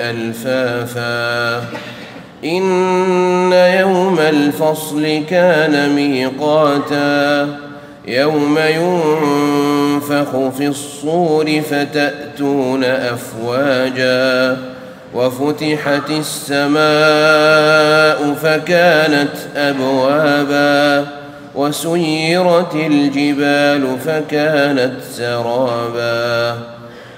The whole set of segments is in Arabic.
ألفافا. إن يوم الفصل كان ميقاتا. يوم ينفخ في الصور فتأتون أفواجا. وفتحت السماء فكانت أبوابا. وسيرت الجبال فكانت سرابا.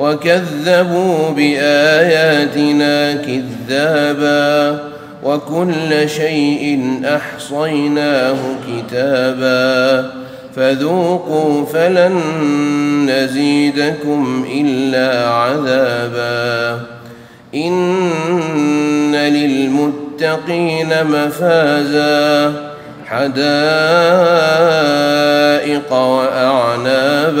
وكذبوا بآياتنا كذابا وكل شيء أحصيناه كتابا فذوقوا فلن نزيدكم إلا عذابا إن للمتقين مفازا حدائق وأعنابا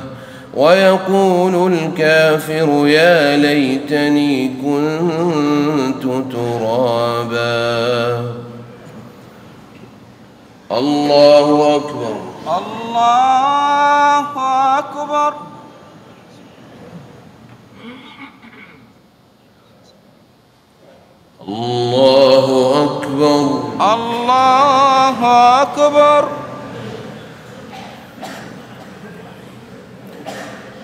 ويقول الكافر يا ليتني كنت ترابا. الله أكبر. الله أكبر. الله أكبر. الله أكبر.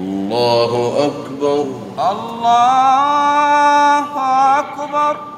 الله أكبر. الله أكبر.